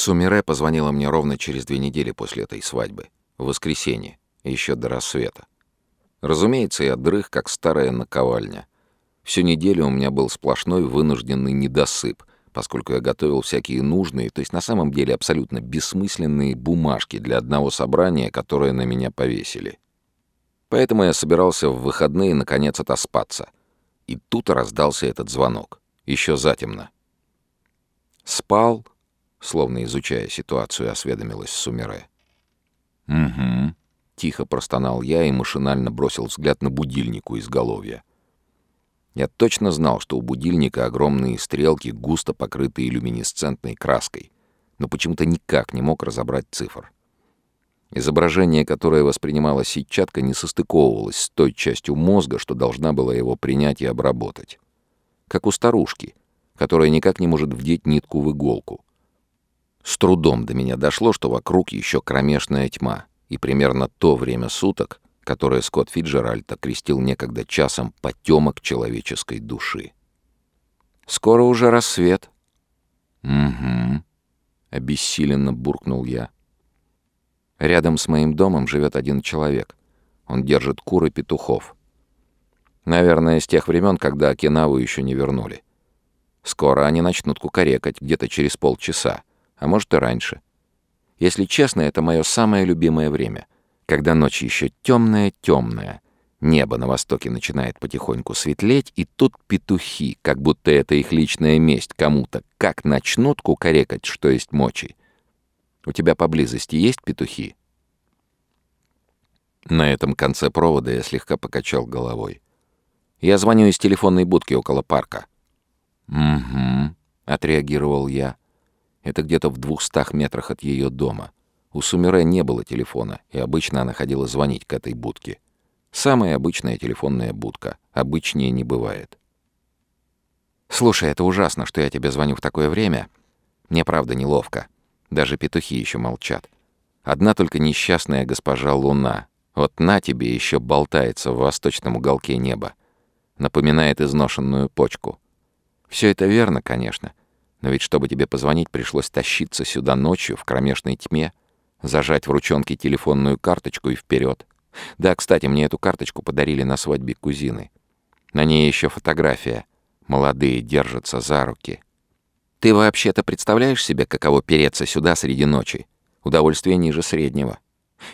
Сумире позвонила мне ровно через две недели после этой свадьбы, в воскресенье, еще до рассвета. Разумеется, я дрых, как старая наковальня. Всю неделю у меня был сплошной вынужденный недосып, поскольку я готовил всякие нужные, то есть на самом деле абсолютно бессмысленные бумажки для одного собрания, которое на меня повесили. Поэтому я собирался в выходные наконец отоспаться. И тут раздался этот звонок. Еще затемно. Спал, словно изучая ситуацию, осведомилась Сумере. «Угу», — тихо простонал я и машинально бросил взгляд на будильник у изголовья. Я точно знал, что у будильника огромные стрелки, густо покрытые люминесцентной краской, но почему-то никак не мог разобрать цифр. Изображение, которое воспринимала сетчатка, не состыковывалось с той частью мозга, что должна была его принять и обработать. Как у старушки, которая никак не может вдеть нитку в иголку. С трудом до меня дошло, что вокруг еще кромешная тьма, и примерно то время суток, которое Скотт Фиджеральд окрестил некогда часом потемок человеческой души. «Скоро уже рассвет». «Угу», — обессиленно буркнул я. Рядом с моим домом живет один человек. Он держит кур и петухов. Наверное, с тех времен, когда Окинаву еще не вернули. Скоро они начнут кукарекать, где-то через полчаса, а может и раньше. Если честно, это мое самое любимое время, когда ночь еще темная-темная, небо на востоке начинает потихоньку светлеть, и тут петухи, как будто это их личная месть кому-то, как начнут кукарекать, что есть мочи. У тебя поблизости есть петухи?» На этом конце провода я слегка покачал головой. «Я звоню из телефонной будки около парка». «Угу», — отреагировал я. «Это где-то в двухстах метрах от ее дома. У Сумире не было телефона, и обычно она ходила звонить к этой будке. Самая обычная телефонная будка. Обычнее не бывает». «Слушай, это ужасно, что я тебе звоню в такое время. Мне правда неловко. Даже петухи еще молчат. Одна только несчастная госпожа Луна. Вот на тебе еще болтается в восточном уголке неба. Напоминает изношенную почку. Все это верно, конечно. Но ведь чтобы тебе позвонить, пришлось тащиться сюда ночью в кромешной тьме, зажать в ручонке телефонную карточку и вперед. Да, кстати, мне эту карточку подарили на свадьбе кузины. На ней еще фотография. Молодые держатся за руки. Ты вообще-то представляешь себе, каково переться сюда среди ночи? Удовольствие ниже среднего.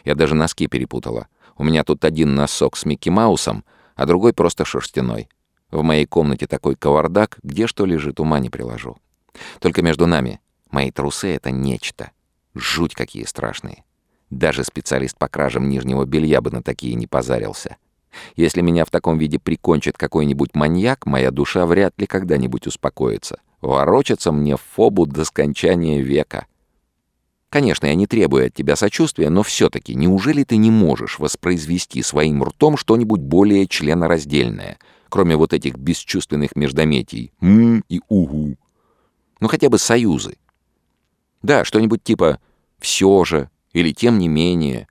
Я даже носки перепутала. У меня тут один носок с Микки Маусом, а другой просто шерстяной. В моей комнате такой кавардак, где что лежит, ума не приложу. Только между нами, мои трусы — это нечто. Жуть какие страшные. Даже специалист по кражам нижнего белья бы на такие не позарился. Если меня в таком виде прикончит какой-нибудь маньяк, моя душа вряд ли когда-нибудь успокоится. Ворочаться мне в фобу до скончания века. Конечно, я не требую от тебя сочувствия, но все-таки неужели ты не можешь воспроизвести своим ртом что-нибудь более членораздельное, кроме вот этих бесчувственных междометий «м» и «угу»? Ну хотя бы союзы. Да, что-нибудь типа «все же» или «тем не менее».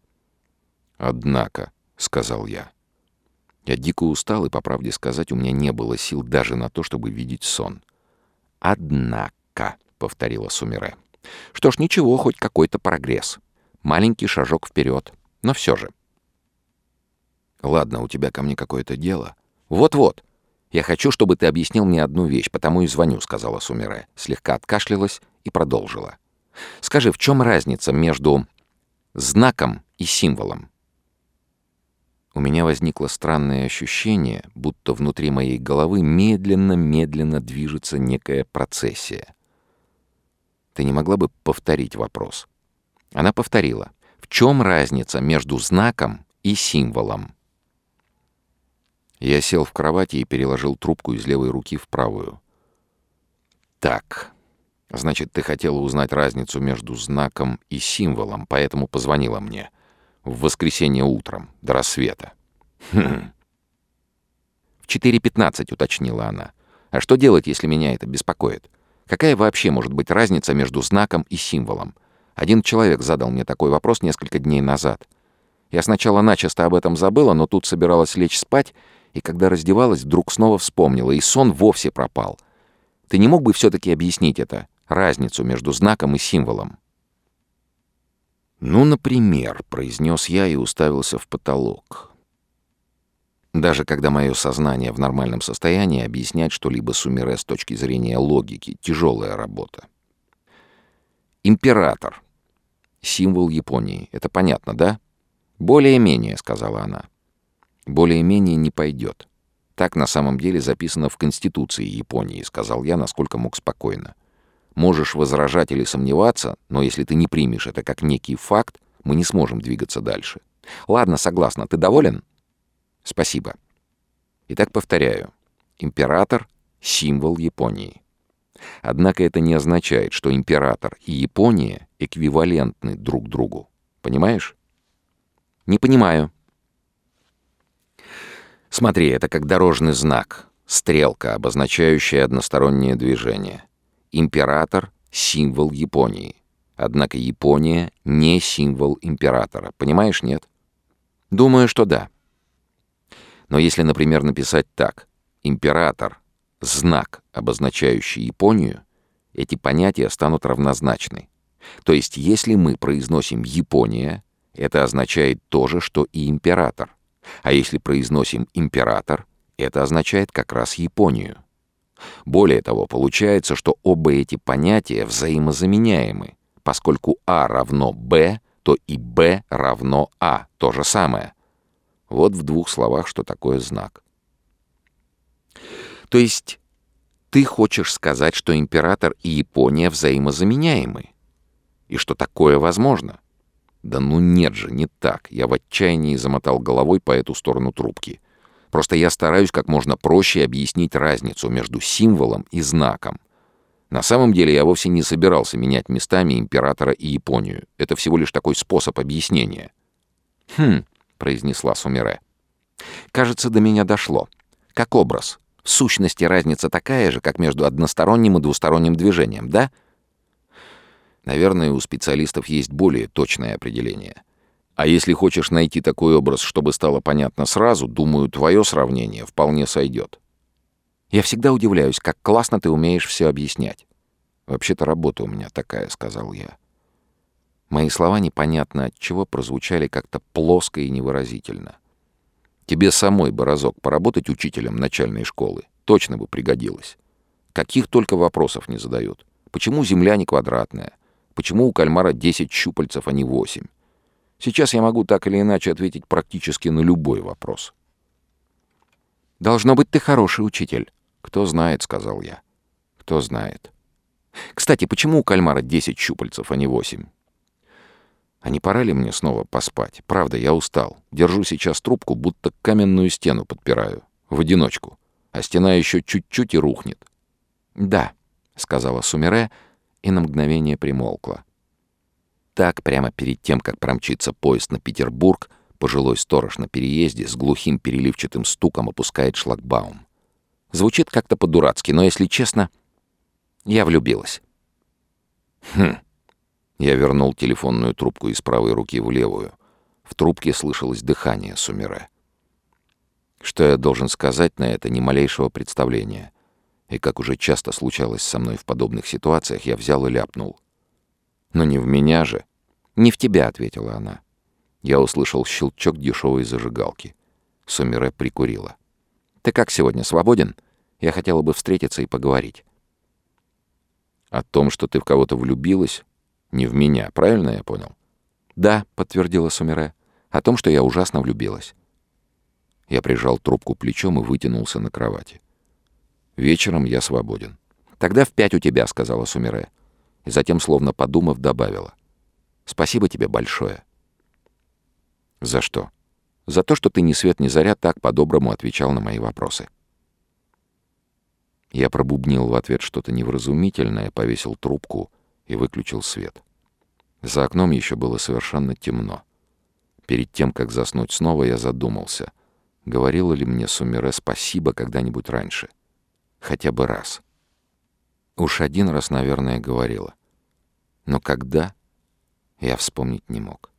«Однако», — сказал я, — я дико устал, и, по правде сказать, у меня не было сил даже на то, чтобы видеть сон. «Однако», — повторила Сумире. «Что ж, ничего, хоть какой-то прогресс. Маленький шажок вперед, но все же». «Ладно, у тебя ко мне какое-то дело?» «Вот-вот. Я хочу, чтобы ты объяснил мне одну вещь, потому и звоню», — сказала Сумире. Слегка откашлялась и продолжила. «Скажи, в чем разница между знаком и символом?» У меня возникло странное ощущение, будто внутри моей головы медленно-медленно движется некая процессия. Ты не могла бы повторить вопрос? Она повторила. В чем разница между знаком и символом? Я сел в кровати и переложил трубку из левой руки в правую. Так, значит, ты хотела узнать разницу между знаком и символом, поэтому позвонила мне в воскресенье утром, до рассвета. Хм. В 4.15, уточнила она. А что делать, если меня это беспокоит? Какая вообще может быть разница между знаком и символом? Один человек задал мне такой вопрос несколько дней назад. Я сначала начисто об этом забыла, но тут собиралась лечь спать, и когда раздевалась, вдруг снова вспомнила, и сон вовсе пропал. Ты не мог бы все-таки объяснить это, разницу между знаком и символом? «Ну, например», — произнес я и уставился в потолок. Даже когда мое сознание в нормальном состоянии, объяснять что-либо Сумире с точки зрения логики — тяжелая работа. Император. Символ Японии. Это понятно, да? Более-менее, сказала она. Более-менее не пойдет. Так на самом деле записано в Конституции Японии, сказал я, насколько мог спокойно. Можешь возражать или сомневаться, но если ты не примешь это как некий факт, мы не сможем двигаться дальше. Ладно, согласна. Ты доволен? Спасибо. Итак, повторяю. Император — символ Японии. Однако это не означает, что император и Япония эквивалентны друг другу. Понимаешь? Не понимаю. Смотри, это как дорожный знак, стрелка, обозначающая одностороннее движение. Император — символ Японии. Однако Япония — не символ императора. Понимаешь, нет? Думаю, что да. Но если, например, написать так «император» — знак, обозначающий Японию, эти понятия станут равнозначны. То есть если мы произносим «Япония», это означает то же, что и «император». А если произносим «император», это означает как раз Японию. Более того, получается, что оба эти понятия взаимозаменяемы. Поскольку А равно Б, то и Б равно А, то же самое. Вот в двух словах, что такое знак. То есть ты хочешь сказать, что император и Япония взаимозаменяемы? И что такое возможно? Да ну нет же, не так. Я в отчаянии замотал головой по эту сторону трубки. Просто я стараюсь как можно проще объяснить разницу между символом и знаком. На самом деле я вовсе не собирался менять местами императора и Японию. Это всего лишь такой способ объяснения. «Хм», — произнесла Сумире. «Кажется, до меня дошло. Как образ. В сущности, разница такая же, как между односторонним и двусторонним движением, да?» Наверное, у специалистов есть более точное определение. А если хочешь найти такой образ, чтобы стало понятно сразу, думаю, твое сравнение вполне сойдет. Я всегда удивляюсь, как классно ты умеешь все объяснять. Вообще-то работа у меня такая, сказал я. Мои слова непонятно от чего прозвучали как-то плоско и невыразительно. Тебе самой бы разок поработать учителем начальной школы. Точно бы пригодилось. Каких только вопросов не задают. Почему Земля не квадратная? Почему у кальмара 10 щупальцев, а не 8? Сейчас я могу так или иначе ответить практически на любой вопрос. «Должно быть, ты хороший учитель». «Кто знает», — сказал я. «Кто знает». «Кстати, почему у кальмара 10 щупальцев, а не 8?» А не пора ли мне снова поспать? Правда, я устал. Держу сейчас трубку, будто каменную стену подпираю. В одиночку. А стена еще чуть-чуть и рухнет. «Да», — сказала Сумере, и на мгновение примолкла. Так, прямо перед тем, как промчится поезд на Петербург, пожилой сторож на переезде с глухим переливчатым стуком опускает шлагбаум. Звучит как-то по-дурацки, но, если честно, я влюбилась. Хм. Я вернул телефонную трубку из правой руки в левую. В трубке слышалось дыхание Сумире. Что я должен сказать на это, ни малейшего представления. И как уже часто случалось со мной в подобных ситуациях, я взял и ляпнул. «Но не в меня же». «Не в тебя», — ответила она. Я услышал щелчок дешевой зажигалки. Сумире прикурила. «Ты как сегодня, свободен? Я хотела бы встретиться и поговорить». «О том, что ты в кого-то влюбилась? Не в меня, правильно я понял?» «Да», — подтвердила Сумире. «О том, что я ужасно влюбилась». Я прижал трубку плечом и вытянулся на кровати. Вечером я свободен. Тогда в пять у тебя, сказала Сумире. И затем, словно подумав, добавила. Спасибо тебе большое. За что? За то, что ты ни свет ни заря так по-доброму отвечал на мои вопросы. Я пробубнил в ответ что-то невразумительное, повесил трубку и выключил свет. За окном еще было совершенно темно. Перед тем, как заснуть снова, я задумался, говорила ли мне Сумире спасибо когда-нибудь раньше — Хотя бы раз. Уж один раз, наверное, говорила. Но когда, я вспомнить не мог.